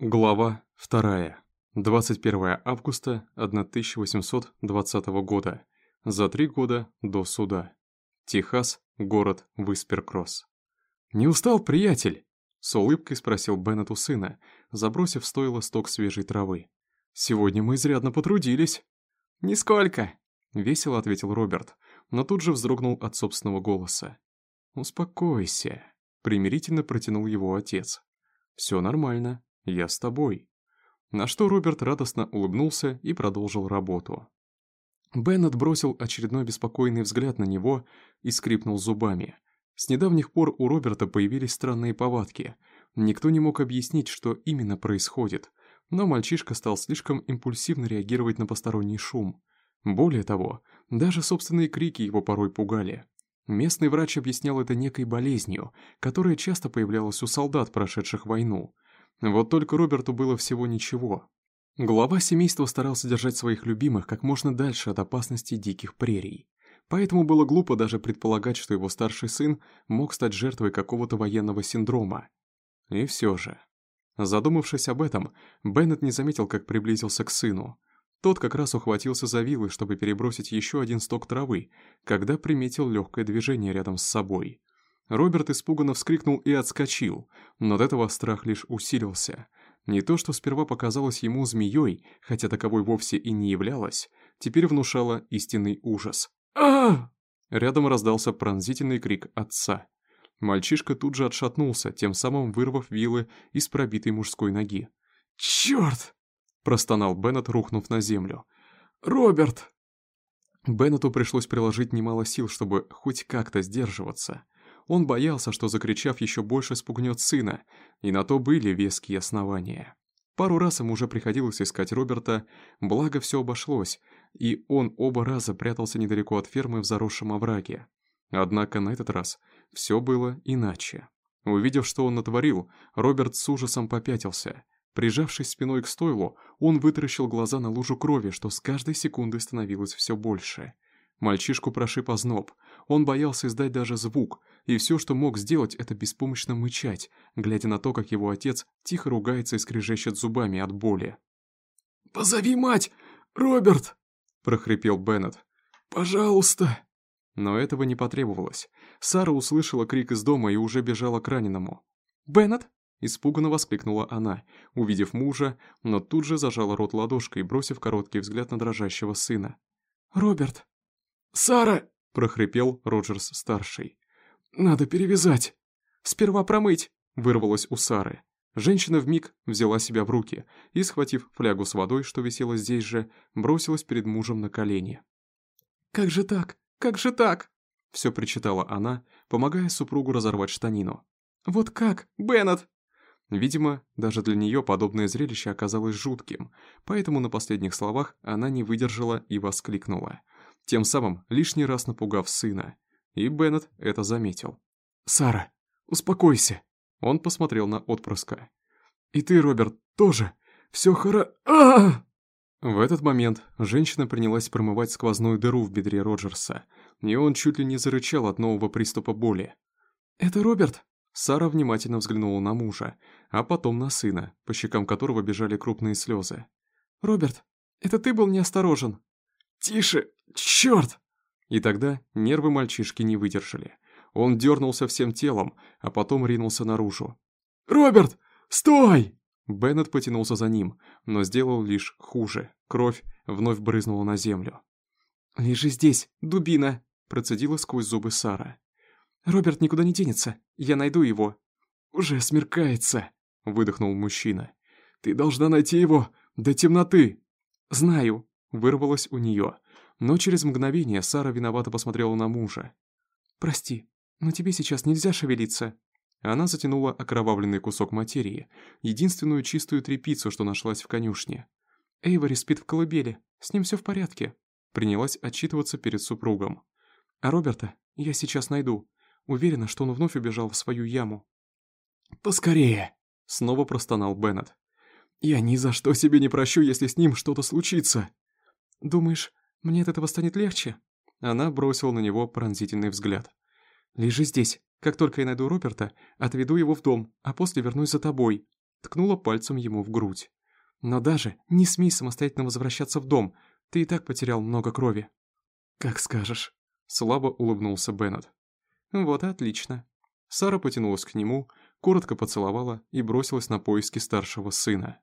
Глава 2. 21 августа 1820 года. За три года до суда. Техас, город Висперкросс. «Не устал, приятель?» — с улыбкой спросил Беннет у сына, забросив стойло сток свежей травы. «Сегодня мы изрядно потрудились». «Нисколько», — весело ответил Роберт, но тут же вздрогнул от собственного голоса. «Успокойся», — примирительно протянул его отец. «Все нормально, я с тобой». На что Роберт радостно улыбнулся и продолжил работу. Беннет бросил очередной беспокойный взгляд на него и скрипнул зубами. С недавних пор у Роберта появились странные повадки. Никто не мог объяснить, что именно происходит, но мальчишка стал слишком импульсивно реагировать на посторонний шум. Более того, даже собственные крики его порой пугали. Местный врач объяснял это некой болезнью, которая часто появлялась у солдат, прошедших войну. Вот только Роберту было всего ничего. Глава семейства старался держать своих любимых как можно дальше от опасности диких прерий. Поэтому было глупо даже предполагать, что его старший сын мог стать жертвой какого-то военного синдрома. И все же. Задумавшись об этом, Беннет не заметил, как приблизился к сыну. Тот как раз ухватился за вилы, чтобы перебросить еще один сток травы, когда приметил легкое движение рядом с собой. Роберт испуганно вскрикнул и отскочил, но от этого страх лишь усилился. Не то, что сперва показалось ему змеей, хотя таковой вовсе и не являлась, теперь внушало истинный ужас. а Рядом раздался пронзительный крик отца. Мальчишка тут же отшатнулся, тем самым вырвав вилы из пробитой мужской ноги. «Черт!» – простонал Беннет, рухнув на землю. «Роберт!» Беннету пришлось приложить немало сил, чтобы хоть как-то сдерживаться – он боялся, что, закричав, еще больше спугнет сына, и на то были веские основания. Пару раз ему уже приходилось искать Роберта, благо все обошлось, и он оба раза прятался недалеко от фермы в заросшем овраге. Однако на этот раз все было иначе. Увидев, что он натворил, Роберт с ужасом попятился. Прижавшись спиной к стойлу, он вытаращил глаза на лужу крови, что с каждой секундой становилось все больше. Мальчишку прошиб озноб. Он боялся издать даже звук, и все, что мог сделать, это беспомощно мычать, глядя на то, как его отец тихо ругается и скрежещет зубами от боли. «Позови мать! Роберт!» – прохрипел Беннет. «Пожалуйста!» Но этого не потребовалось. Сара услышала крик из дома и уже бежала к раненому. «Беннет!» – испуганно воскликнула она, увидев мужа, но тут же зажала рот ладошкой, бросив короткий взгляд на дрожащего сына. «Роберт!» «Сара!» – прохрипел Роджерс-старший. «Надо перевязать!» «Сперва промыть!» – вырвалось у Сары. Женщина вмиг взяла себя в руки и, схватив флягу с водой, что висела здесь же, бросилась перед мужем на колени. «Как же так? Как же так?» – все причитала она, помогая супругу разорвать штанину. «Вот как, Беннет?» Видимо, даже для нее подобное зрелище оказалось жутким, поэтому на последних словах она не выдержала и воскликнула – тем самым лишний раз напугав сына. И Беннет это заметил. «Сара, успокойся!» Он посмотрел на отпрыска. «И ты, Роберт, тоже! Все хоро... а В этот момент женщина принялась промывать сквозную дыру в бедре Роджерса, и он чуть ли не зарычал от нового приступа боли. «Это Роберт?» Сара внимательно взглянула на мужа, а потом на сына, по щекам которого бежали крупные слезы. «Роберт, это ты был неосторожен?» «Тише! Черт!» И тогда нервы мальчишки не выдержали. Он дернулся всем телом, а потом ринулся наружу. «Роберт, стой!» Беннет потянулся за ним, но сделал лишь хуже. Кровь вновь брызнула на землю. «Лежи здесь, дубина!» процедила сквозь зубы Сара. «Роберт никуда не денется, я найду его». «Уже смеркается», — выдохнул мужчина. «Ты должна найти его до темноты». «Знаю», Вырвалось у нее, но через мгновение Сара виновато посмотрела на мужа. «Прости, но тебе сейчас нельзя шевелиться». Она затянула окровавленный кусок материи, единственную чистую тряпицу, что нашлась в конюшне. «Эйвори спит в колыбели, с ним все в порядке», принялась отчитываться перед супругом. «А Роберта я сейчас найду. Уверена, что он вновь убежал в свою яму». «Поскорее!» — снова простонал Беннет. «Я ни за что себе не прощу, если с ним что-то случится!» «Думаешь, мне от этого станет легче?» Она бросила на него пронзительный взгляд. «Лежи здесь. Как только я найду Роберта, отведу его в дом, а после вернусь за тобой». ткнула пальцем ему в грудь. «Но даже не смей самостоятельно возвращаться в дом, ты и так потерял много крови». «Как скажешь», — слабо улыбнулся Беннет. «Вот и отлично». Сара потянулась к нему, коротко поцеловала и бросилась на поиски старшего сына.